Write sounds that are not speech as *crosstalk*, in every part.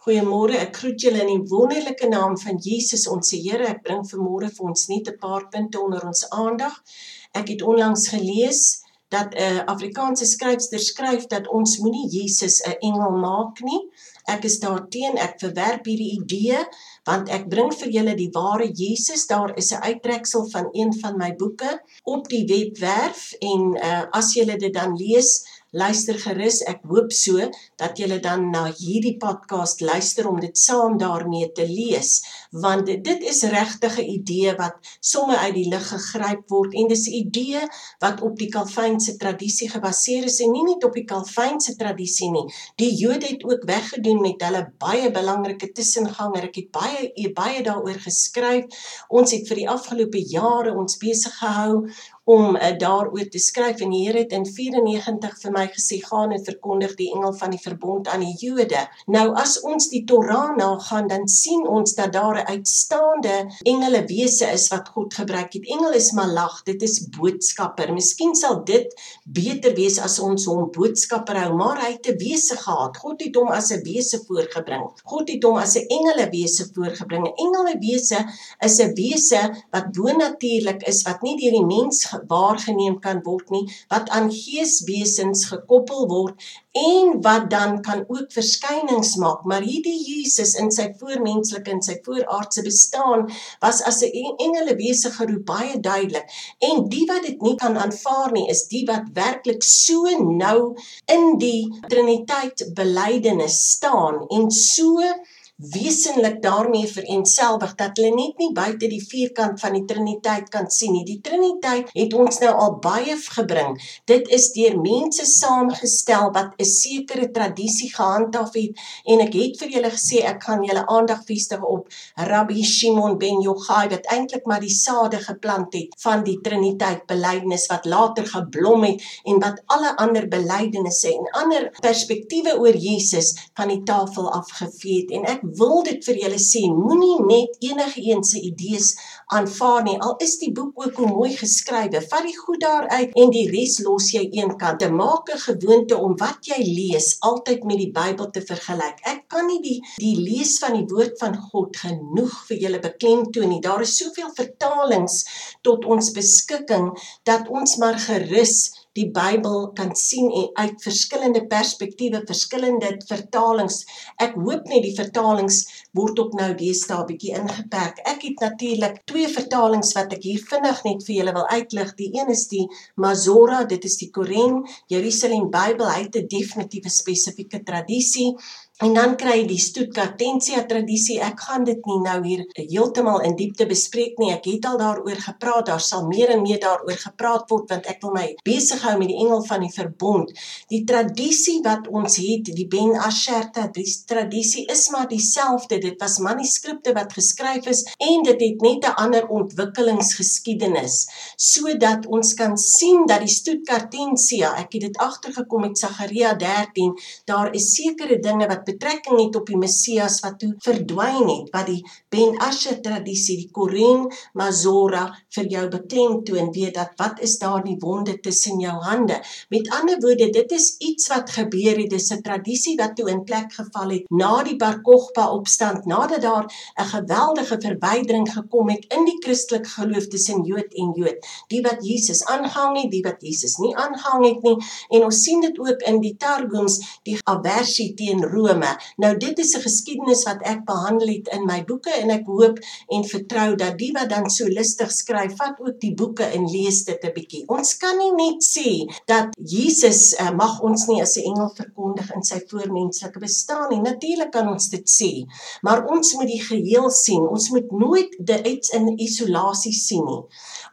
Goeiemôre. Ek groet julle in die wonderlike naam van Jesus ons Here. Ek bring vanmôre vir ons net 'n paar punte onder ons aandag. Ek het onlangs gelees dat 'n uh, Afrikaanse skryfster skryf dat ons moenie Jesus 'n engel maak nie. Ek is daarteen. Ek verwerp hierdie idee want ek bring vir julle die ware Jesus. Daar is 'n uittreksel van een van my boeke op die webwerf en uh, as julle dit dan lees, luister gerus. Ek hoop so dat julle dan na hierdie podcast luister om dit saam daarmee te lees, want dit is regtig 'n idee wat somme uit die lug gegryp word en dis 'n idee wat op die Calvynse tradisie gebaseer is en nie net op die Calvynse tradisie nie. Die Jode het ook weggedoen met hulle baie belangrike tussenganger. Ek het baie baie daaroor geskryf. Ons het vir die afgelope jare ons besig gehou om uh, daaroor te skryf en die Here het in 94 vir my gesê gaan en verkondig die engel van die verbond aan die Jode. Nou as ons die Torah nagaan dan sien ons dat daar 'n uitstaande engelewese is wat God gebruik het. Engel is malach, dit is boodskapper. Miskien sal dit beter wees as ons hom boodskapper hou, maar hy het 'n wese gehad. God het hom as 'n wese voorgebring. God het hom as 'n engelewese voorgebring. 'n Engelewese is 'n wese wat bonatuurlik is wat nie deur die mens waargeneem kan word nie wat aan geeswesens gekoppel word en wat dan kan ook verskynings maak. Maar hierdie Jesus in sy voormenslike en sy vooraardse bestaan was as 'n engelewese geroep baie duidelik. En die wat dit nie kan aanvaar nie is die wat werklik so nou in die triniteit belydenis staan en so wesenlik daarmee vereenselwig dat hulle net nie buite die vierkant van die Triniteit kan sien nie. Die Triniteit het ons nou al baie gebring. Dit is deur mense saamgestel wat 'n sekere tradisie gehandhaaf het en ek het vir julle gesê ek gaan julle aandag vestig op Rabbi Shimon ben Yochai wat eintlik maar die sade geplant het van die Triniteit belydenis wat later geblom het en wat alle ander belydenisse en ander perspektiewe oor Jesus van die tafel afgevee het en ek wil dit vir julle sê, moenie net enige een se idees aanvaar nie. Al is die boek ook hoe mooi geskrywe, vat die goed daaruit en die res los jy eenkant. Maak 'n gewoonte om wat jy lees altyd met die Bybel te vergelyk. Ek kan nie die die lees van die woord van God genoeg vir julle beklemtoon nie. Daar is soveel vertalings tot ons beskikking dat ons maar gerus die Bybel kan sien en uit verskillende perspektiewe, verskillende vertalings. Ek hoop net die vertalings word ook nou deesdae bietjie ingeperk. Ek het natuurlik twee vertalings wat ek hier vinnig net vir julle wil uitlig. Die een is die Mazora, dit is die Koren Jerusalem Bybel. Hy het 'n definitiewe spesifieke tradisie En dan kry jy die Stuttgartensia tradisie. Ek gaan dit nie nou hier heeltemal in diepte bespreek nie. Ek het al daaroor gepraat. Daar sal meer en meer daaroor gepraat word want ek wil my besig hou met die engel van die verbond. Die tradisie wat ons het, die Ben Asher tradisie is maar dieselfde. Dit was manuskripte wat geskryf is en dit het net 'n ander ontwikkelingsgeskiedenis sodat ons kan sien dat die Stuttgartensia, ek het dit agtergekom met Sagaria 13, daar is sekere dinge wat betrekking het op die Messias wat toe verdwyn het, wat die Ben Asher tradisie, die Koren Mazora vir jou beklemtoon, weet dat wat is daar die wonde tussen jou hande. Met ander woorde, dit is iets wat gebeur het, dis 'n tradisie wat toe in plek geval het na die Bar Kokhba opstand, nadat daar 'n geweldige verwydering gekom het in die Christelike geloof tussen Jood en Jood, die wat Jesus aangehang het, die wat Jesus nie aangehang het nie, en ons sien dit ook in die Targums, die aversie teen Rome Rome. Nou dit is 'n geskiedenis wat ek behandel het in my boeke en ek hoop en vertrou dat die wat dan so lustig skryf, vat ook die boeke en lees dit 'n bietjie. Ons kan nie net sê dat Jesus uh, mag ons nie as 'n engel verkondig in sy voormenslike bestaan nie. Natuurlik kan ons dit sê, maar ons moet die geheel sien. Ons moet nooit dit in isolasie sien nie.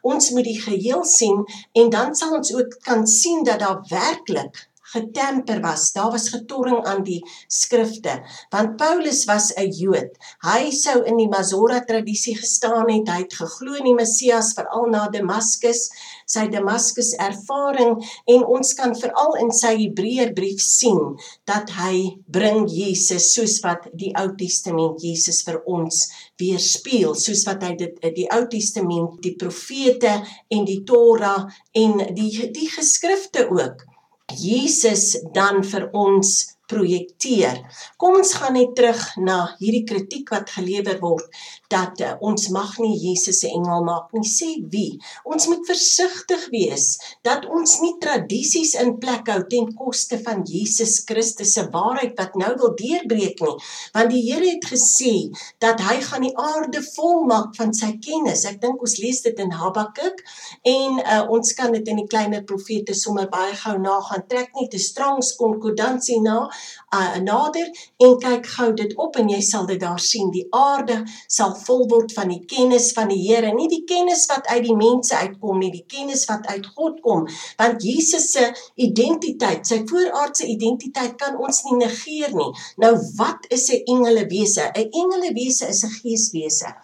Ons moet die geheel sien en dan sal ons ook kan sien dat daar werklik getemper was. Daar was getorring aan die skrifte. Want Paulus was 'n Jood. Hy sou in die Masora tradisie gestaan het. Hy het geglo in die Messias veral na Damaskus, sy Damaskus ervaring en ons kan veral in sy Hebreërbrief sien dat hy bring Jesus soos wat die Ou Testament Jesus vir ons weerspieël, soos wat hy dit die Ou Testament, die profete en die Torah en die die geskrifte ook Jesus dan vir ons projekteer. Kom ons gaan net terug na hierdie kritiek wat gelewer word dat uh, ons mag nie Jesus se engel maak nie. Sê wie? Ons moet versigtig wees dat ons nie tradisies in plek hou ten koste van Jesus Christus se waarheid wat nou wil deurbreek nie. Want die Here het gesê dat hy gaan die aarde vol maak van sy kennis. Ek dink ons lees dit in Habakuk en uh, ons kan dit in die kleiner profete sommer baie gou nagaan. Trek net 'n Strong's konkordansie na uh, nader en kyk gou dit op en jy sal dit daar sien. Die aarde sal vol word van die kennis van die Here, nie die kennis wat uit die mense uitkom nie, die kennis wat uit God kom. Want Jesus se identiteit, sy vooraardse identiteit kan ons nie negeer nie. Nou wat is 'n engelewese? 'n Engelewese is 'n geeswese.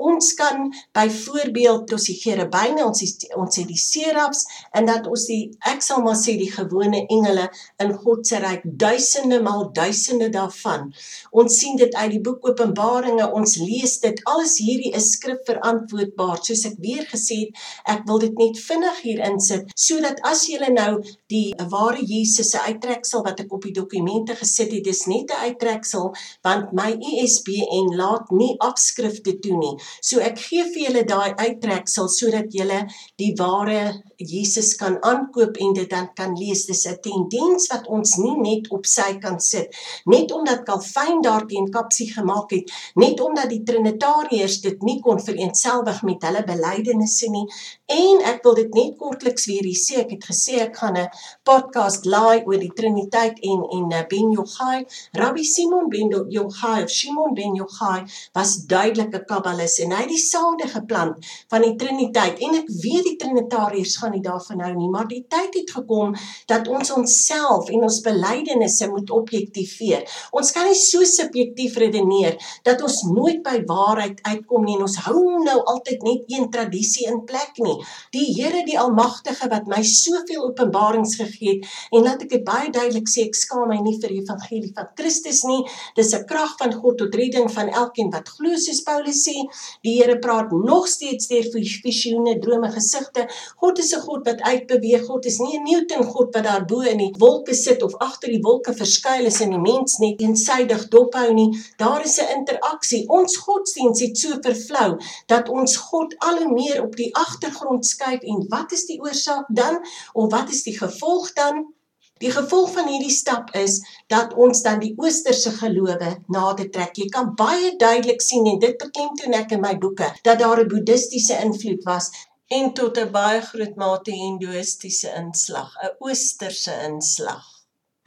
Ons kan byvoorbeeld ons die cherubyne, ons die, ons sê die serafs en dat ons die ek sal maar sê die gewone engele in God se ryk duisende maal duisende daarvan. Ons sien dit uit die boek Openbaringe, ons lees dit. Alles hierdie is skrif verantwoordbaar. Soos ek weer gesê het, ek wil dit net vinnig hier insit sodat as jy nou die ware Jesus se uittreksel wat ek op die dokumente gesit het, dis net 'n uittreksel want my ISBN laat nie afskrifte toe nie. So ek gee vir julle daai uittreksel sodat julle die ware Jesus kan aankoop en dit dan kan lees. Dis 'n tendens wat ons nie net op sy kan sit net omdat Calvin daarteen kapsie gemaak het, net omdat die Trinitariërs dit nie kon vereenselwig met hulle belydenisse nie. En ek wil dit net kortliks weer hier sê. Ek het gesê ek gaan 'n podcast laai oor die Triniteit en en eh, Ben Yochai. Rabbi Simon Ben Yochai of Shimon Ben Yochai was duidelike kabbalis en hy het die sade geplant van die Triniteit en ek weet die Trinitariërs gaan nie daarvan hou nie, maar die tyd het gekom dat ons onsself en ons belydenisse moet objektiveer. Ons kan nie so subjektief redeneer dat ons nooit by waarheid uitkom nie en ons hou nou altyd net een tradisie in plek nie. Die Here die Almagtige wat my soveel openbarings gegee het en laat ek dit baie duidelik sê, ek skaam my nie vir die evangelie van Christus nie. Dis 'n krag van God tot redding van elkeen wat glo soos Paulus sê. Die Here praat nog steeds deur visioene, drome, gesigte. God is 'n God wat uitbeweeg. God is nie 'n Newton God wat daar bo in die wolke sit of agter die wolke verskuil is en die mens net eensydig dophou nie. Daar is 'n interaksie. Ons godsdiens het so vervlou dat ons God al hoe meer op die agtergrond skuif en wat is die oorsaak dan of wat is die gevolg dan? Die gevolg van hierdie stap is dat ons dan die oosterse gelowe nader trek. Jy kan baie duidelik sien en dit beklemtoon ek in my boeke dat daar 'n boeddhistiese invloed was en tot 'n baie groot mate hindoeïstiese inslag, 'n oosterse inslag.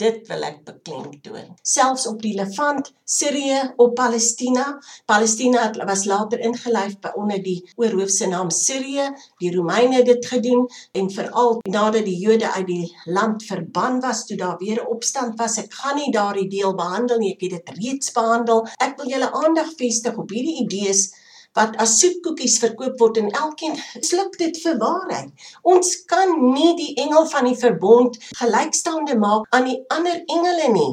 Dit wil ek beklemtoon. Selfs op die Levant, Sirië, op Palestina. Palestina was later ingelyf by onder die oorhoofse naam Sirië. Die Romeine het dit gedoen en veral nadat die Jode uit die land verban was toe daar weer 'n opstand was. Ek gaan nie daardie deel behandel nie. Ek het dit reeds behandel. Ek wil julle aandag vestig op hierdie idees wat as soetkoekies verkoop word en elkeen sluk dit vir waarheid. Ons kan nie die engel van die verbond gelykstaande maak aan die ander engele nie.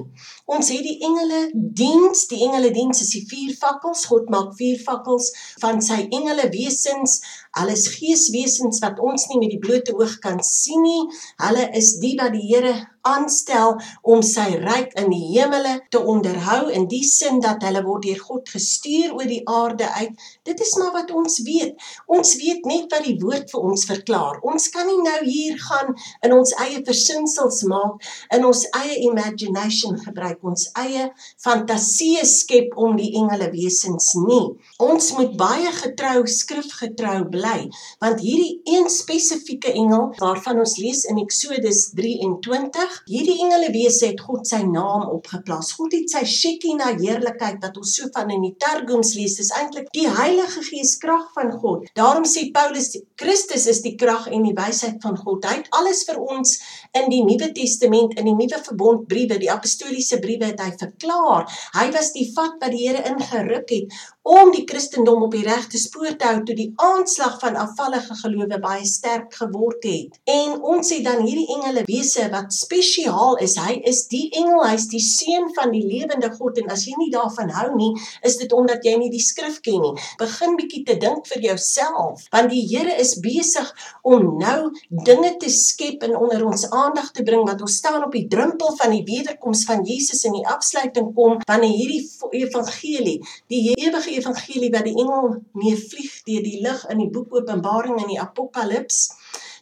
Ons het die engele diens, die engele diens is die vier fakkels. God maak vier fakkels van sy engele wesens. Hulle is geeswesens wat ons nie met die blote oog kan sien nie. Hulle is die wat die Here aanstel om sy ryk in die hemele te onderhou in die sin dat hulle word deur God gestuur oor die aarde uit. Dit is maar wat ons weet. Ons weet net wat die woord vir ons verklaar. Ons kan nie nou hier gaan in ons eie versinsels maak, in ons eie imagination gebruik ons eie fantasie skep om die engele wesens nie. Ons moet baie getrou skrifgetrou bly, want hierdie een spesifieke engel waarvan ons lees in Eksodus 23, hierdie engele wese het God sy naam opgeplaas. God het sy Shekinah heerlikheid wat ons so van in die Targums lees, is eintlik die Heilige Gees krag van God. Daarom sê Paulus Christus is die krag en die wysheid van God. Hy het alles vir ons in die Nuwe Testament, in die Nuwe Verbond briewe, die apostoliese briewe briewe het hy verklaar. Hy was die vat wat die Here ingeruk het om die Christendom op die regte spoor te hou toe die aanslag van afvallige gelowe baie sterk geword het. En ons het dan hierdie engele wese wat spesiaal is. Hy is die engel, hy's die seun van die lewende God en as jy nie daarvan hou nie, is dit omdat jy nie die skrif ken nie. Begin bietjie te dink vir jouself, want die Here is besig om nou dinge te skep en onder ons aandag te bring wat ons staan op die drempel van die wederkoms van Jesus in die afsluiting kom wanneer hierdie evangelie, die ewige evangelie wat die engel mee vlieg deur die lig in die boek Openbaring en die Apokalips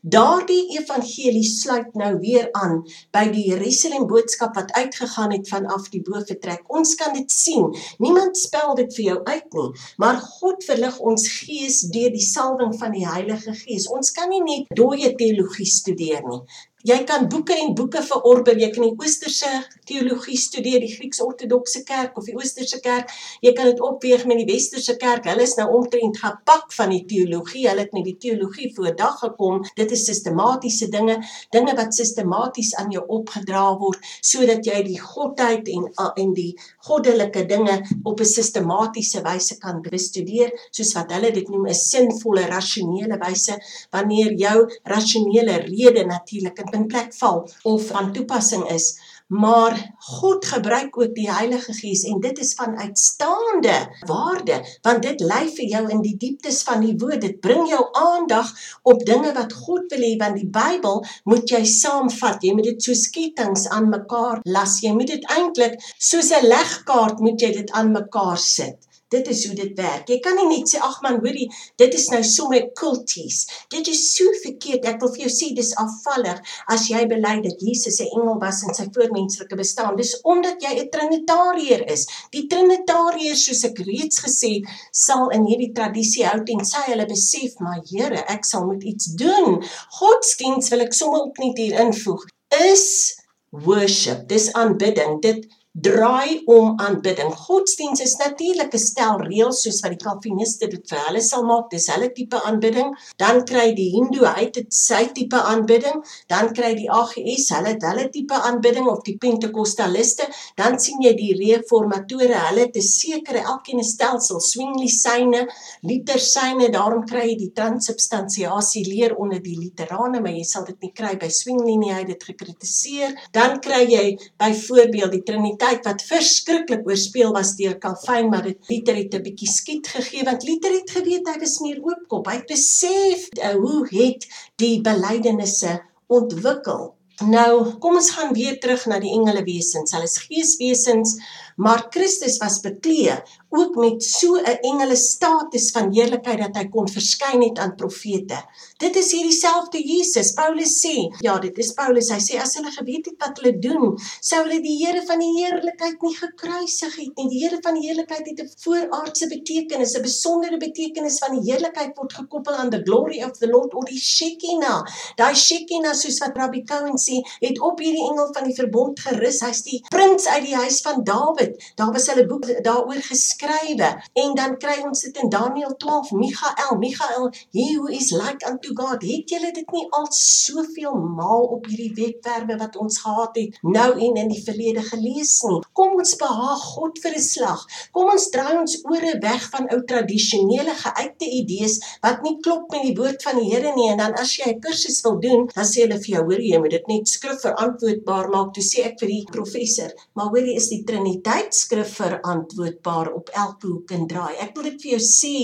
Daardie evangelie sluit nou weer aan by die Jerusalem boodskap wat uitgegaan het vanaf die boefretrek. Ons kan dit sien. Niemand spel dit vir jou uit nie, maar God verlig ons gees deur die salwing van die Heilige Gees. Ons kan nie net dooie teologie studeer nie. Jy kan boeke en boeke verorber. Jy kan die Oosterse teologie studeer, die Grieks-Ortodokse kerk of die Oosterse kerk. Jy kan dit opweeg met die Westerse kerk. Hulle is nou omtrent gepak van die teologie. Hulle het met die teologie voordag gekom. Dit is sistematiese dinge, dinge wat sistematies aan jou opgedra word sodat jy die godheid en en die goddelike dinge op 'n sistematiese wyse kan bestudeer, soos wat hulle dit noem 'n sinvolle, rasionele wyse wanneer jou rasionele rede natuurlik in plek val of van toepassing is. Maar God gebruik ook die Heilige Gees en dit is van uitstaande waarde want dit lei vir jou in die dieptes van die woord. Dit bring jou aandag op dinge wat God wil hê want die Bybel moet jy saamvat. Jy moet dit so skietings aan mekaar las. Jy moet dit eintlik soos 'n legkaart moet jy dit aan mekaar sit. Dit is hoe dit werk. Jy kan nie net sê ag man, hoorie, dit is nou sommer kulties. Dit is so verkeerd. Ek wil vir jou sê dis afvallig as jy bely dat Jesus 'n engel was in sy voormenslike bestaan. Dis omdat jy 'n trinitariër is. Die trinitariërs soos ek reeds gesê, sal in hierdie tradisie hou en sê hulle besef, maar Here, ek sal moet iets doen. Godsdiens wil ek sommer ook net hier invoeg. Is worship. Dis aanbidding. Dit draai om aanbidding. Godsdienst is natuurlik 'n stel reëls soos wat die Calviniste dit vir hulle sal maak. Dis hulle tipe aanbidding. Dan kry die Hindu hy dit sy tipe aanbidding. Dan kry die AGS hulle hulle tipe aanbidding of die Pentekostaliste. Dan sien jy die reformatore, hulle het 'n sekere elkeen 'n stelsel, swinglisyne, litersyne. Daarom kry jy die transubstansiasie leer onder die luterane, maar jy sal dit nie kry by swingli nie. Hy het dit gekritiseer. Dan kry jy byvoorbeeld die Triniteit tyd wat verskriklik oorspeel was deur Calvin, maar dit Luther het 'n bietjie skiet gegee want Luther het geweet hy was meer oopkop. Hy het besef uh, hoe het die belydenisse ontwikkel. Nou, kom ons gaan weer terug na die engelewesens. Hulle is geeswesens, maar Christus was beklee ook met so 'n engele status van heerlikheid dat hy kon verskyn het aan profete. Dit is hierdie selfde Jesus. Paulus sê, ja, dit is Paulus. Hy sê as hulle geweet het wat hulle doen, sou hulle die Here van die heerlikheid nie gekruisig het nie. Die Here van die heerlikheid het 'n vooraardse betekenis, 'n besondere betekenis van die heerlikheid word gekoppel aan the glory of the Lord of die Shekinah. Daai Shekinah soos wat Rabbi Cohen sê, het op hierdie engel van die verbond gerus. Hy's die prins uit die huis van Dawid. Daar was hulle boek daaroor geskryf skrywe en dan kry ons dit in Daniël 12 Michael Michael he who is like unto God? Het julle dit nie al soveel maal op hierdie webwerwe wat ons gehad het nou en in die verlede gelees nie? Kom ons behaag God vir 'n slag. Kom ons draai ons ore weg van ou tradisionele geuite idees wat nie klop met die woord van die Here nie. En dan as jy 'n kursus wil doen dan sê hulle vir jou hoor jy moet dit net skrif verantwoordbaar maak. Toe sê ek vir die professor maar hoor jy is die triniteit skrif verantwoordbaar op elke hoek en draai. Ek wil dit vir jou sê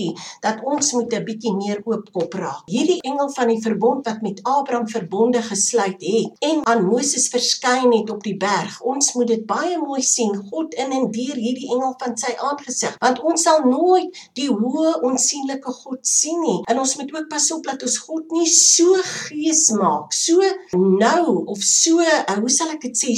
dat ons moet 'n bietjie meer oopkop raak. Hierdie engel van die verbond wat met Abraham verbonde gesluit het en aan Moses verskyn het op die berg. Ons moet dit baie mooi sien. God in en deur hierdie engel van sy aangesig, want ons sal nooit die hoë onsigbare God sien nie. En ons moet ook pas op dat ons God nie so gees maak, so nou of so, uh, hoe sal ek dit sê,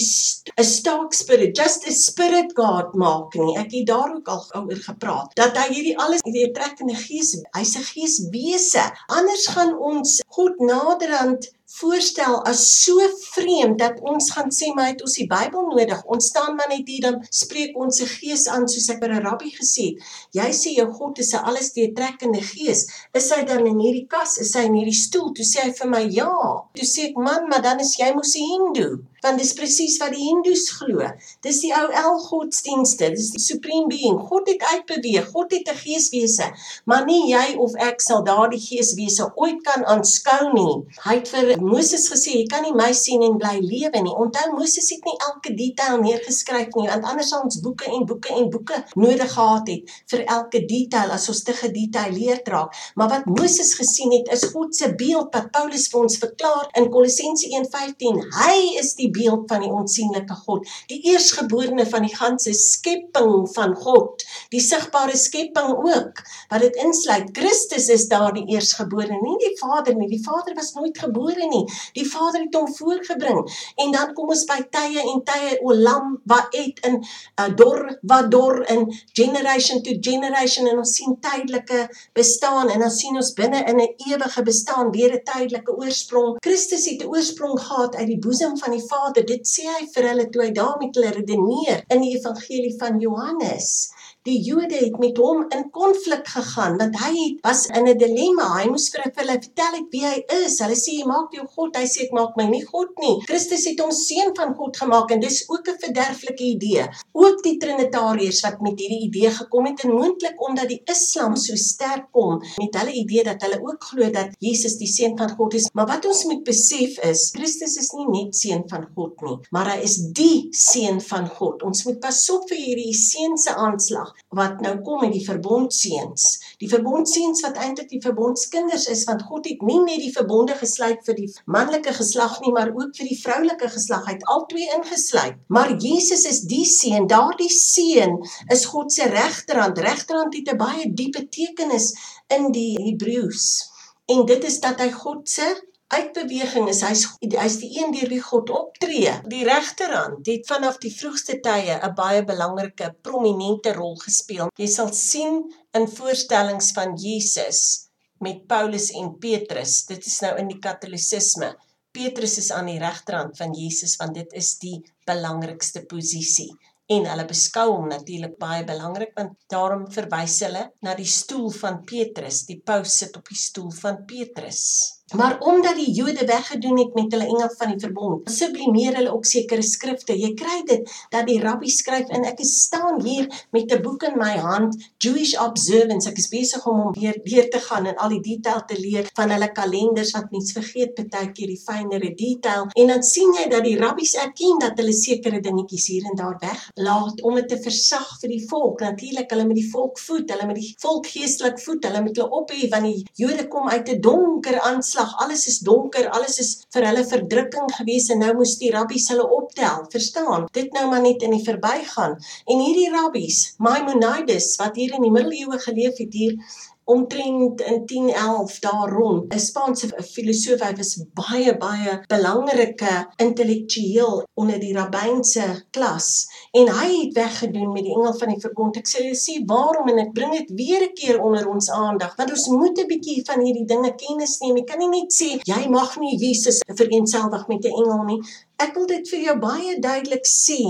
'n stark spirit, just a spirit God maak nie. Ek het daar ook al oor gepraat dat hy hierdie alles weer trek in die gees hy's 'n geeswese anders gaan ons God naderhand voorstel as so vreemd dat ons gaan sê maar het ons die Bybel nodig. Ons staan maar net hier dan spreek ons se gees aan soos ek by 'n rabbi gesê het. Jy sê jou God is 'n alles deurtrekkende gees. Is hy dan in hierdie kas? Is hy in hierdie stoel? Toe sê hy vir my ja. Toe sê ek man, maar dan is jy mos 'n Hindu. Want dis presies wat die Hindus glo. Dis die ou El godsdienste. Dis die supreme being. God het uitbeweeg. God het 'n geeswese. Maar nie jy of ek sal daardie geeswese ooit kan aanskou nie. Hy het vir Moses gesê jy kan nie my sien en bly lewe nie. Onthou Moses het nie elke detail neergeskryf nie want anders sou ons boeke en boeke en boeke nodig gehad het vir elke detail as ons te gedetailleerd raak. Maar wat Moses gesien het is God se beeld wat Paulus vir ons verklaar in Kolossense 1:15. Hy is die beeld van die onsigbare God, die eersgeborene van die ganse skepping van God, die sigbare skepping ook wat dit insluit. Christus is daar die eersgeborene, nie die Vader nie. Die Vader was nooit gebore nie. Die Vader het hom voorgebring. En dan kom ons by tye en tye o lam wat het in uh, dor wat dor in generation to generation en ons sien tydelike bestaan en dan sien ons binne in 'n ewige bestaan weer 'n tydelike oorsprong. Christus het 'n oorsprong gehad uit die boesem van die Vader. Dit sê hy vir hulle toe hy daar met hulle redeneer in die evangelie van Johannes. Die Jode het met hom in konflik gegaan want hy was in 'n dilemma. Hy moes vir hulle vertel wie hy is. Hulle sê jy maak jou God, hy sê ek maak my nie God nie. Christus het hom seun van God gemaak en dis ook 'n verderflike idee. Ook die trinitariërs wat met hierdie idee gekom het en moontlik omdat die Islam so sterk kom met hulle idee dat hulle ook glo dat Jesus die seun van God is. Maar wat ons moet besef is, Christus is nie net seun van God nie, maar hy is die seun van God. Ons moet pas op vir hierdie seun se aanslag wat nou kom met die verbondseuns. Die verbondseuns wat eintlik die verbondskinders is want God het nie net die verbonde gesluit vir die manlike geslag nie, maar ook vir die vroulike geslag. Hy het albei ingesluit. Maar Jesus is die seun. Daardie seun is God se regterhand. Regterhand het 'n baie diep betekenis in die Hebreëus. En dit is dat hy God se uitbeweging is hy's hy's die een deur wie God optree. Die regterhand het vanaf die vroegste tye 'n baie belangrike prominente rol gespeel. Jy sal sien in voorstellings van Jesus met Paulus en Petrus. Dit is nou in die katolisisme. Petrus is aan die regterhand van Jesus want dit is die belangrikste posisie en hulle beskou hom natuurlik baie belangrik want daarom verwys hulle na die stoel van Petrus. Die paus sit op die stoel van Petrus. Maar omdat die Jode weggedoen het met hulle engel van die verbond, sublimeer hulle ook sekere skrifte. Jy kry dit dat die rabbi skryf en ek staan hier met 'n boek in my hand, Jewish Observance. Ek is besig om hom weer deur te gaan en al die detail te leer van hulle kalenders wat mens vergeet baie keer die fynere detail. En dan sien jy dat die rabbies erken dat hulle sekere dingetjies hier en daar weglaat om dit te versag vir die volk. Natuurlik hulle met die volk voed, hulle met die volk geestelik voed, hulle met hulle ophef want die Jode kom uit 'n donker aanslag aanslag, alles is donker, alles is vir hulle verdrukking gewees en nou moes die rabbies hulle optel, verstaan? Dit nou maar net in die verbygaan. En hierdie rabbies, Maimonides wat hier in die middeleeue geleef het hier omtrent in 1011 daar rond. 'n Spaanse filosoof hy was baie baie belangrike intellektueel onder die rabbynse klas. En hy het weggedoen met die engel van die verbond. Ek sê jy sê waarom en ek bring dit weer 'n keer onder ons aandag want ons moet 'n bietjie van hierdie dinge kennis neem. Ek kan nie net sê jy mag nie Jesus vereenselwig met 'n engel nie Ek wil dit vir jou baie duidelik sê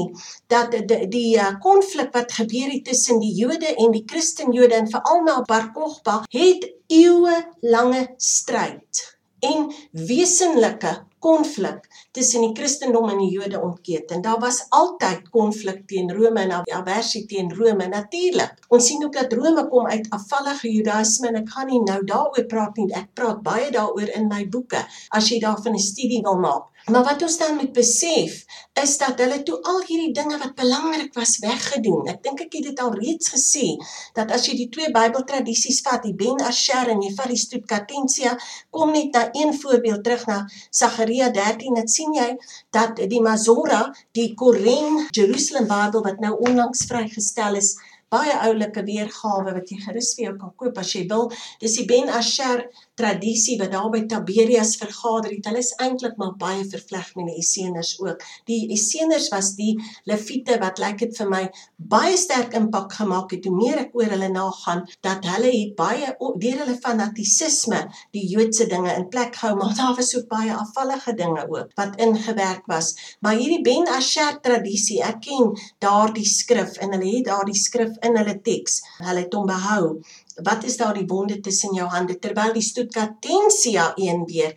dat die die uh, konflik wat gebeur het tussen die Jode en die Christenjode en veral na Bar Kokhba het eeue lange stryd en wesenlike konflik tussen die Christendom en die Jode ontketen. Daar was altyd konflik teen Rome en aversie teen Rome natuurlik. Ons sien ook dat Rome kom uit afvallige Judaïsme en ek gaan nie nou daaroor praat nie. Ek praat baie daaroor in my boeke as jy daarvan 'n studie wil maak. Maar wat ons dan moet besef is dat hulle toe al hierdie dinge wat belangrik was weggedoen. Ek dink ek het dit al reeds gesê dat as jy die twee Bybeltradisies vat, die Ben Asher en die Faristoot Catensia, kom net na een voorbeeld terug na Sagaria 13, dit sien jy dat die Masora, die Koran Jerusalem Bybel wat nou onlangs vrygestel is, baie oulike weergawe wat jy gerus vir jou kan koop as jy wil. Dis die Ben Asher tradisie wat daar by Tiberias vergader het. Hulle is eintlik maar baie vervleg met die Esseners ook. Die Esseners was die Lewiete wat lyk dit vir my baie sterk impak gemaak het hoe meer ek oor hulle nagaan dat hulle het baie deur hulle fanatisisme die Joodse dinge in plek gehou, maar daar was ook baie afvallige dinge ook wat ingewerk was. Maar hierdie Ben Asher tradisie, ek ken daardie skrif en hulle het daardie skrif in hulle teks. Hulle het hom behou wat is daar die wonde tussen jou hande terwyl die stoetkatensia een weer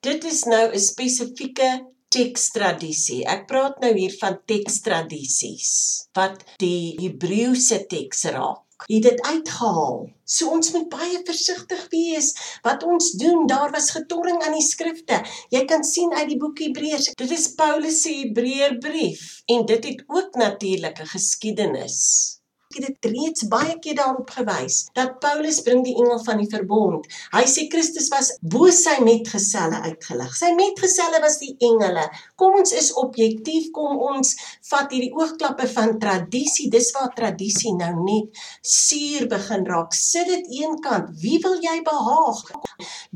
dit is nou 'n spesifieke tekstradisie ek praat nou hier van tekstradisies wat die Hebreëse teks raak het dit uitgehaal. So ons moet baie versigtig wees wat ons doen. Daar was getorring aan die skrifte. Jy kan sien uit die boek Hebreërs. Dit is Paulus se Hebreërbrief en dit het ook natuurlike geskiedenis het dit reeds baie keer daarop gewys dat Paulus bring die engel van die verbond. Hy sê Christus was bo sy metgeselle uitgelig. Sy metgeselle was die engele. Kom ons is objektief, kom ons vat hierdie oogklappe van tradisie. Dis waar tradisie nou net suur begin raak. Sit dit eenkant. Wie wil jy behaag?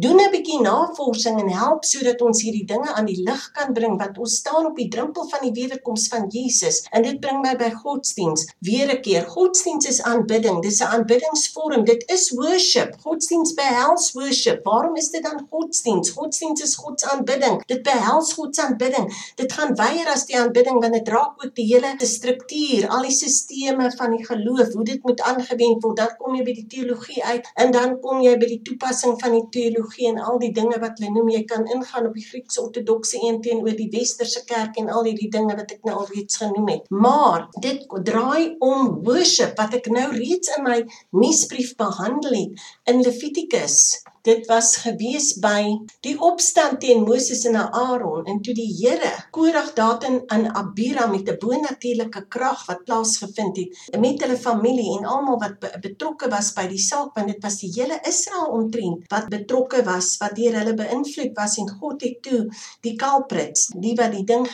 Doen 'n bietjie navorsing en help sodat ons hierdie dinge aan die lig kan bring wat ons staan op die drempel van die wederkoms van Jesus. En dit bring my by godsdiens. Weer 'n keer godsdiens is aanbidding. Dis 'n aanbiddingsvorm. Dit is worship. Godsdiens behels worship. Waarom is dit dan godsdiens? Godsdiens is God se aanbidding. Dit behels God se aanbidding. Dit gaan weier as die aanbidding want dit raak ook die hele struktuur, al die stelsels van die geloof, hoe dit moet aangewend word. Dan kom jy by die teologie uit en dan kom jy by die toepassing van die teologie en al die dinge wat hulle noem. Jy kan ingaan op die Griekse ortodokse een teenoor die westerse kerk en al hierdie dinge wat ek nou al reeds genoem het. Maar dit draai om worship worship wat ek nou reeds in my nuusbrief behandel het in Levitikus. Dit was gewees by die opstand teen Moses en Aaron en toe die Here Korag Datan in Abira met 'n bonatuurlike krag wat plaasgevind het met hulle familie en almal wat be betrokke was by die saak want dit was die hele Israel omtrent wat betrokke was wat deur hulle beïnvloed was en God het toe die culprits die wat die ding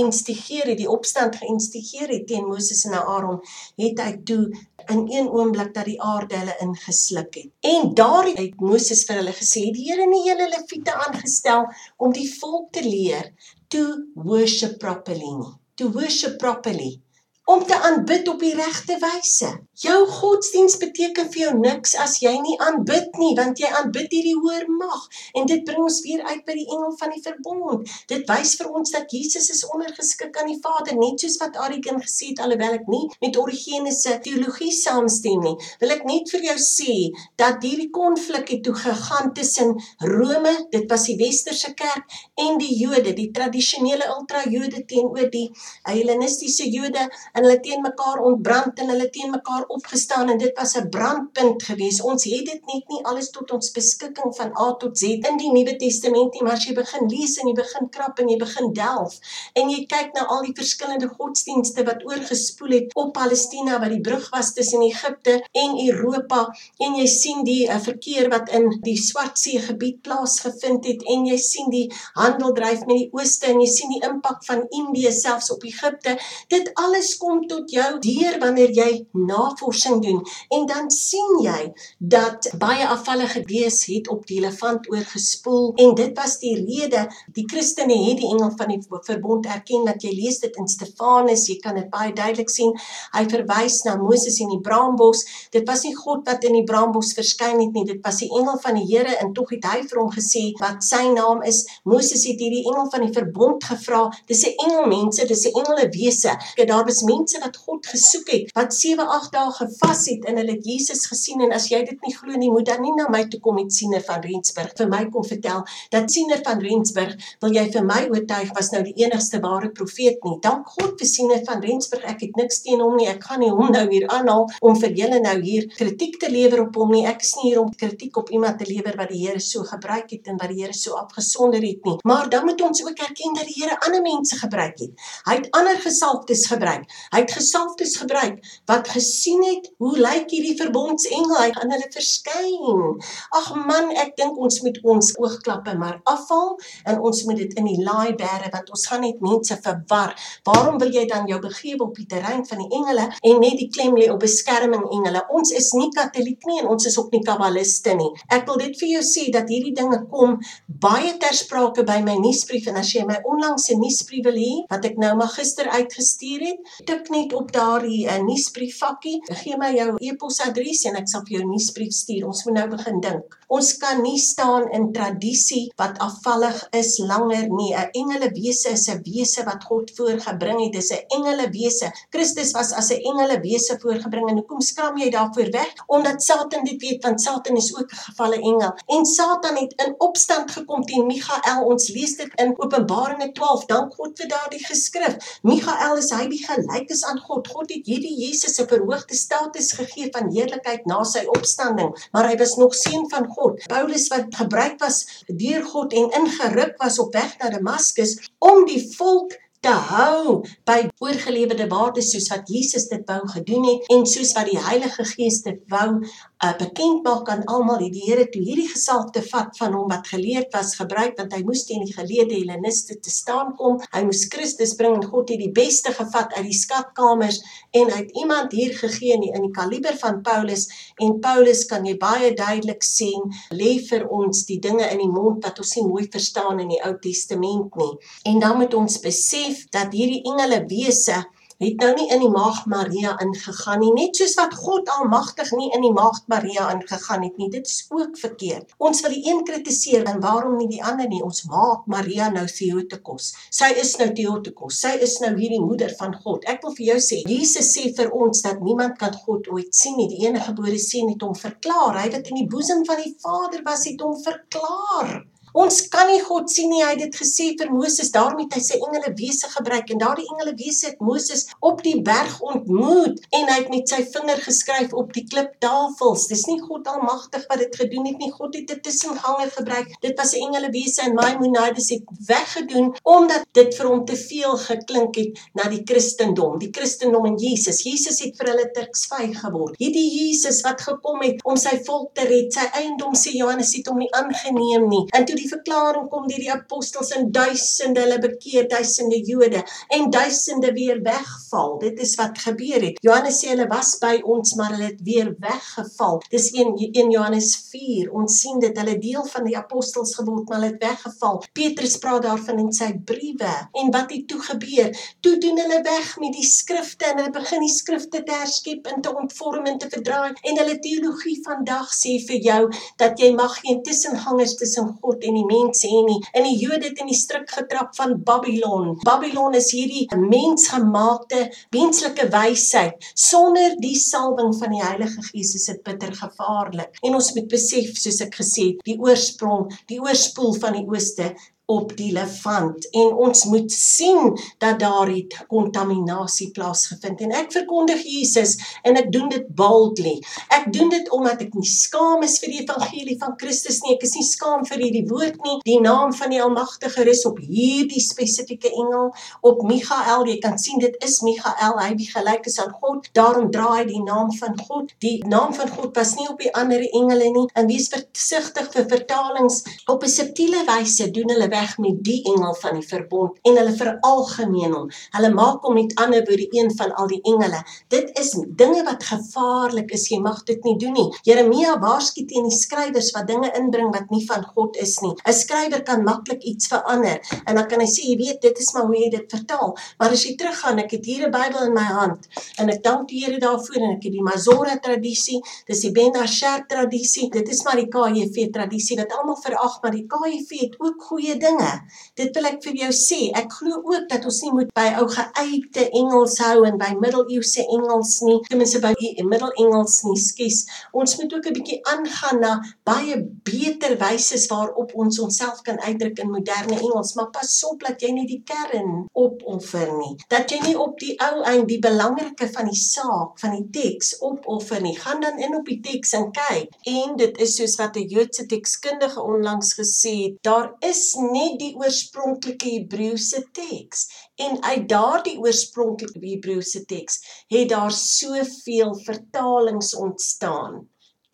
instigeer het, die opstand geïnstigeer het teen Moses en Aaron, het hy toe in een oomblik dat die aarde hulle ingesluk het. En daar het Moses vir hulle gesê, die Here het hele Lewiete aangestel om die volk te leer to worship properly. To worship properly om te aanbid op die regte wyse. Jou godsdiens beteken vir jou niks as jy nie aanbid nie, want jy aanbid hierdie hoër mag en dit bring ons weer uit by die engel van die verbond. Dit wys vir ons dat Jesus is ondergeskik aan die Vader, net soos wat Arigen gesê het alhoewel ek nie met Origenes se teologie saamstem nie. Wil ek net vir jou sê dat hierdie konflik het toe gegaan tussen Rome, dit was die westerse kerk en die Jode, die tradisionele ultra-Jode teenoor die Hellenistiese Jode en hulle teen mekaar ontbrand en hulle teen mekaar opgestaan en dit was 'n brandpunt geweest. Ons het dit net nie alles tot ons beskikking van A tot Z in die Nuwe Testament nie, maar as jy begin lees en jy begin krap en jy begin delf en jy kyk na al die verskillende godsdienste wat oorgespoel het op Palestina wat die brug was tussen Egipte en Europa en jy sien die uh, verkeer wat in die Swartsee gebied plaasgevind het en jy sien die handel dryf met die ooste en jy sien die impak van Indië selfs op Egipte. Dit alles kom tot jou deur wanneer jy navorsing doen. En dan sien jy dat baie afvallige gees het op die elefant oorgespoel. En dit was die rede die Christene het die engel van die verbond erken dat jy lees dit in Stefanus jy kan dit baie duidelik sien. Hy verwys na Moses in die braambos. Dit was nie God wat in die braambos verskyn het nie dit was die engel van die Here. En tog het hy vir hom gesê wat sy naam is. Moses het hierdie engel van die verbond gevra. Dis 'n engelmense dis 'n engelewese. Daar was mense wat God gesoek het, wat 7, 8 dae gevas het en hulle het Jesus gesien en as jy dit nie glo nie, moet dan nie na my toe kom met Siener van Rensburg vir my kom vertel dat Siener van Rensburg wil jy vir my oortuig was nou die enigste ware profeet nie. Dank God vir Siener van Rensburg. Ek het niks teen hom nie. Ek gaan nie hom nou hier aanhaal om vir julle nou hier kritiek te lewer op hom nie. Ek is nie hier om kritiek op iemand te lewer wat die Here so gebruik het en wat die Here so afgesonder het nie. Maar dan moet ons ook erken dat die Here ander mense gebruik het. Hy het ander gesalfdes gebruik. Hy het gesalfdes gebruik wat gesien het hoe lyk hierdie verbondsengel hy aan hulle verskyn. Ag man, ek dink ons moet ons oogklappe maar afhaal en ons moet dit in die laai bære want ons gaan net mense verwar. Waarom wil jy dan jou begewe op die terrein van die engele en net die klem lê op beskerming engele? Ons is nie katoliek nie en ons is ook nie kabbaliste nie. Ek wil dit vir jou sê dat hierdie dinge kom baie ter sprake by my nuusbrief en as jy my onlangse nuusbrief wil hê wat ek nou maar gister uitgestuur het, tik net op daardie uh, nuusbrief vakkie. Gee my jou e-posadres en ek sal vir jou nuusbrief stuur. Ons moet nou begin dink. Ons kan nie staan in tradisie wat afvallig is langer nie. 'n Engelewese is 'n wese wat God voorgebring het. Dis 'n engelewese. Christus was as 'n engelewese voorgebring en hoekom skram jy daarvoor weg? Omdat Satan dit weet want Satan is ook 'n gevalle engel. En Satan het in opstand gekom teen Michael. Ons lees dit in Openbaringe 12. Dank God vir daardie geskrif. Michael is hy die gelyk gelyk is aan God. God het hierdie Jesus 'n verhoogde status gegee van heerlikheid na sy opstanding, maar hy was nog seun van God. Paulus wat gebruik was deur God en ingeruk was op weg na Damaskus om die volk te hou by oorgelewerde waardes soos wat Jesus dit wou gedoen het en soos wat die Heilige Gees dit wou uh, bekend maak aan almal het die Here toe hierdie gesalfde vat van hom wat geleerd was gebruik want hy moes teen die geleerde Helleniste te staan kom. Hy moes Christus bring en God het die beste gevat uit die skatkamers en hy het iemand hier gegee in die, in die kaliber van Paulus. En Paulus kan jy baie duidelik sien lê vir ons die dinge in die mond wat ons nie mooi verstaan in die Ou Testament nie. En dan moet ons besef dat hierdie engele wese het nou nie in die maagd Maria ingegaan nie. Net soos wat God almagtig nie in die maagd Maria ingegaan het nie. Dit is ook verkeerd. Ons wil die een kritiseer en waarom nie die ander nie? Ons maak Maria nou Theotokos. Sy is nou Theotokos. Sy is nou hierdie moeder van God. Ek wil vir jou sê Jesus sê vir ons dat niemand kan God ooit sien nie. Die enige gebore seun het hom verklaar. Hy wat in die boesem van die Vader was het hom verklaar Ons kan nie God sien nie. Hy het dit gesê vir Moses. Daarom het hy sy engele wese gebruik en daardie engele wese het Moses op die berg ontmoet en hy het met sy vinger geskryf op die kliptafels. Dis nie God almagtig wat dit gedoen het nie. God het 'n tussenganger gebruik. Dit was 'n engele wese en Maimonides het weggedoen omdat dit vir hom te veel geklink het na die Christendom, die Christendom en Jesus. Jesus het vir hulle Turksvy geword. Hierdie Jesus wat gekom het om sy volk te red, sy eiendom sê Johannes het hom nie aangeneem nie. En toe verklaring kom deur die apostels en duisende hulle bekeer, duisende Jode en duisende weer wegval. Dit is wat gebeur het. Johannes sê hulle was by ons, maar hulle het weer weggeval. Dis 1 1 Johannes 4. Ons sien dit hulle deel van die apostels geword, maar hulle het weggeval. Petrus praat daarvan in sy briewe. En wat het toe gebeur? Toe doen hulle weg met die skrifte en hulle begin die skrifte te herskep en te ontvorm en te verdraai. En hulle teologie vandag sê vir jou dat jy mag geen tussengangers tussen God en en die mense en nie. In die Jode het in die struik getrap van Babylon. Babylon is hierdie mensgemaakte menslike wysheid. Sonder die salwing van die Heilige Gees is dit bitter gevaarlik. En ons moet besef, soos ek gesê het, die oorsprong, die oorspoel van die ooste op die levant en ons moet sien dat daar het kontaminasie plaasgevind en ek verkondig Jesus en ek doen dit boldly. Ek doen dit omdat ek nie skaam is vir die evangelie van Christus nie. Ek is nie skaam vir hierdie woord nie. Die naam van die Almagtige rus op hierdie spesifieke engel, op Michael. Jy kan sien dit is Michael, hy wie gelyk is aan God. Daarom dra hy die naam van God. Die naam van God was nie op die ander engele nie. En wees versigtig vir vertalings op 'n subtiele wyse doen hulle weg met die engel van die verbond en hulle veralgemeen hom. Hulle maak hom met ander woorde een van al die engele. Dit is dinge wat gevaarlik is. Jy mag dit nie doen nie. Jeremia waarsku teen die skrywers wat dinge inbring wat nie van God is nie. 'n Skrywer kan maklik iets verander en dan kan hy sê, jy weet, dit is maar hoe jy dit vertaal. Maar as jy teruggaan, ek het hier 'n Bybel in my hand en ek dank die Here daarvoor en ek het die Mazora tradisie, dis die Ben Asher tradisie. Dit is maar die KJV tradisie wat almal verag, maar die KJV het ook goeie dinge. Dit wil ek vir jou sê. Ek glo ook dat ons nie moet by ou geuite Engels hou en by middeleeuse Engels nie. Ten minste by die middelengels nie. Skus. Ons moet ook 'n bietjie aangaan na baie beter wyse waarop ons onsself kan uitdruk in moderne Engels, maar pas op dat jy nie die kern opoffer nie. Dat jy nie op die ou eind die belangrike van die saak, van die teks opoffer nie. Gaan dan in op die teks en kyk. En dit is soos wat 'n Joodse tekskundige onlangs gesê het, daar is nie die oorspronklike Hebreëse teks en uit daardie oorspronklike Hebreëse teks het daar soveel vertalings ontstaan.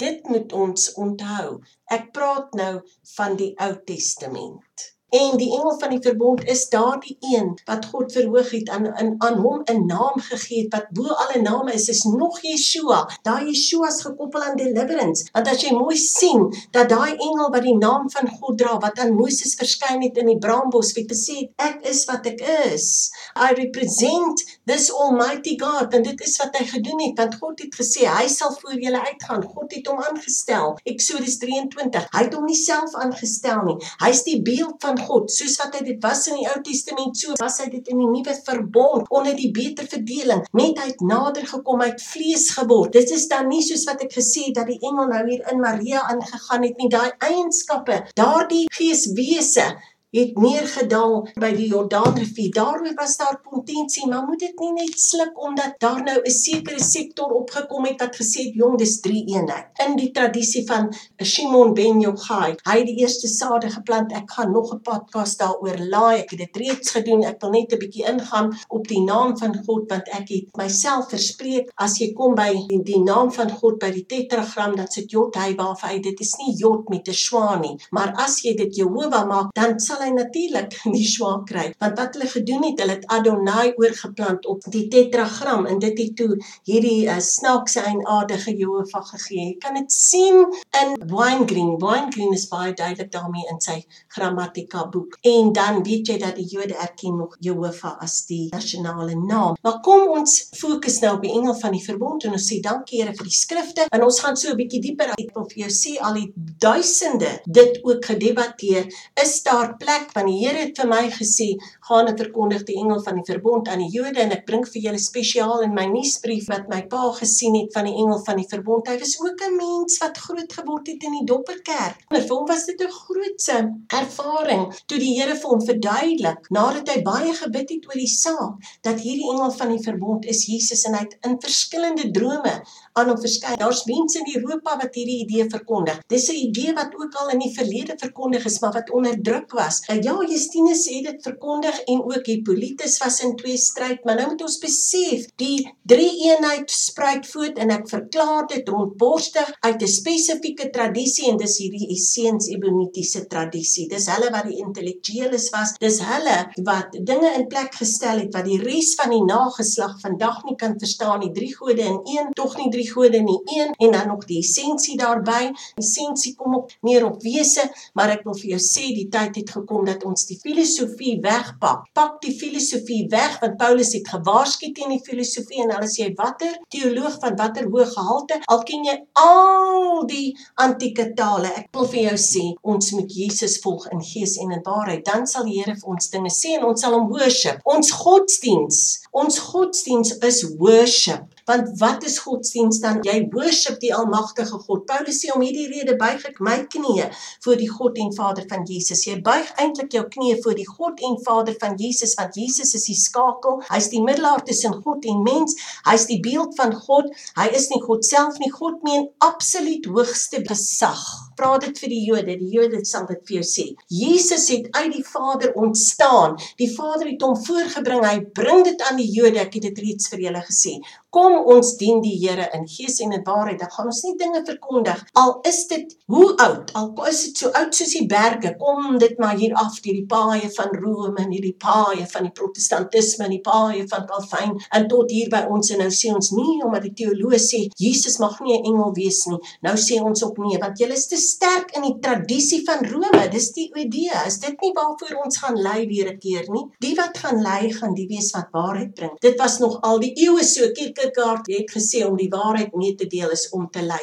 Dit moet ons onthou. Ek praat nou van die Ou Testament. En die engel van die verbond is daardie een wat God verhoog het aan aan, aan hom 'n naam gegee het wat bo alle name is, is nog Yeshua. Daai Yeshua is gekoppel aan deliverance. Want as jy mooi sien dat daai engel wat die naam van God dra wat aan Moses verskyn het in die braambos, het gesê ek is wat ek is. I represent this almighty God en dit is wat hy gedoen het want God het gesê hy sal voor julle uitgaan. God het hom aangestel. Eksodus 23. Hy het hom nie self aangestel nie. Hy's die beeld van God, soos wat hy dit was in die Ou Testament, so was hy dit in die Nuwe Verbond onder die beter verdeling. Net hy het nader gekom, hy het vlees geword. Dit is dan nie soos wat ek gesê het dat die engel nou hier in Maria aangegaan het nie, daai eienskappe, daardie geeswese het neergedaal by die Jordaanrivier. Daaroor was daar kontensie, maar moet dit nie net sluk omdat daar nou 'n sekere sektor opgekom het wat gesê het jong dis drie eenheid. In die tradisie van Shimon ben Yochai, hy het die eerste sade geplant. Ek gaan nog 'n podcast daaroor laai. Ek het dit reeds gedoen. Ek wil net 'n bietjie ingaan op die naam van God want ek het myself verspreek as jy kom by die, die naam van God by die tetragram dan sit Jod hy waarvan hy dit is nie Jod met 'n swa nie, maar as jy dit Jehovah maak, dan sal hy natuurlik *laughs* die swa kry. Want wat hulle gedoen het, hulle het Adonai oorgeplant op die tetragram en dit het toe hierdie uh, snaakse en aardige Jehovah gegee. Jy kan dit sien in Winegreen. Winegreen is baie duidelik daarmee in sy grammatika boek. En dan weet jy dat die Jode erken nog Jehovah as die nasionale naam. Maar kom ons fokus nou op die engel van die verbond en ons sê dankie Here vir die skrifte en ons gaan so 'n bietjie dieper uit wil vir jou sê al die duisende dit ook gedebatteer is daar plek want die Here het vir my gesê gaan en verkondig die engel van die verbond aan die Jode en ek bring vir julle spesiaal in my nuusbrief wat my pa gesien het van die engel van die verbond hy was ook 'n mens wat groot geword het in die dopperkerk vir hom was dit 'n grootse ervaring toe die Here vir hom verduidelik nadat hy baie gebid het oor die saak dat hierdie engel van die verbond is Jesus en hy het in verskillende drome aan hom verskyn. Daar's mense in Europa wat hierdie idee verkondig. Dis 'n idee wat ook al in die verlede verkondig is, maar wat onderdruk was. Uh, ja, Justinus het dit verkondig en ook Hippolytus was in twee stryd, maar nou moet ons besef, die drie eenheid spruit voort en ek verklaar dit rondborstig uit 'n spesifieke tradisie en dis hierdie Esseens Ebonitiese tradisie. Dis hulle wat die intellektueles was. Dis hulle wat dinge in plek gestel het wat die res van die nageslag vandag nie kan verstaan nie. Drie gode in een, tog nie drie gode nie een en dan nog die essensie daarbey. Die essensie kom op neer op wese, maar ek wil vir jou sê die tyd het gekom dat ons die filosofie wegpak. Pak die filosofie weg want Paulus het gewaarsku teen die filosofie en hulle sê watter teoloog van watter hoë gehalte al ken jy al die antieke tale. Ek wil vir jou sê ons moet Jesus volg in gees en in waarheid. Dan sal die Here vir ons dinge sê en ons sal hom worship. Ons godsdiens, ons godsdiens is worship. Want wat is godsdiens dan? Jy worship die almagtige God. Paulus sê om hierdie rede buig ek my knieë voor die God en Vader van Jesus. Jy buig eintlik jou knieë voor die God en Vader van Jesus want Jesus is die skakel. Hy's die middelaar tussen God en mens. Hy's die beeld van God. Hy is nie God self nie. God meen absoluut hoogste gesag. Vra dit vir die Jode. Die Jode sal dit vir jou sê. Jesus het uit die Vader ontstaan. Die Vader het hom voorgebring. Hy bring dit aan die Jode. Ek het dit reeds vir julle gesê. Kom ons dien die Here in gees en in waarheid. Dan gaan ons nie dinge verkondig al is dit hoe oud, al is dit so oud soos die berge. Kom dit maar hier af deur die paaie van Rome en hierdie paaie van die protestantisme en die paaie van Calvin en tot hier by ons en nou sê ons nie omdat die teoloë sê Jesus mag nie 'n engel wees nie. Nou sê ons ook nee want julle is te sterk in die tradisie van Rome. Dis die idee. Is dit nie waarvoor ons gaan lei weer 'n keer nie? Die wat gaan lei gaan die wees wat waarheid bring. Dit was nog al die eeue so Kierkegaard het gesê om die waarheid mee te deel is om te ly.